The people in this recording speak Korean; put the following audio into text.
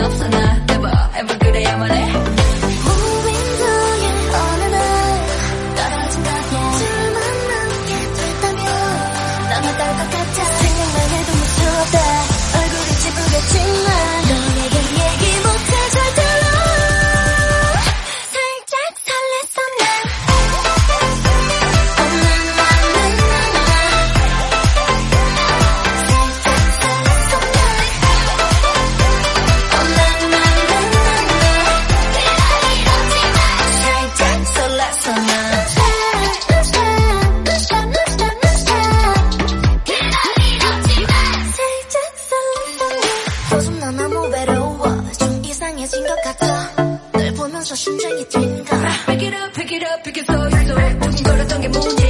enough tonight. 심장이 뛴다 Pick it up pick it up pick it so so 두근거렸던 게 아니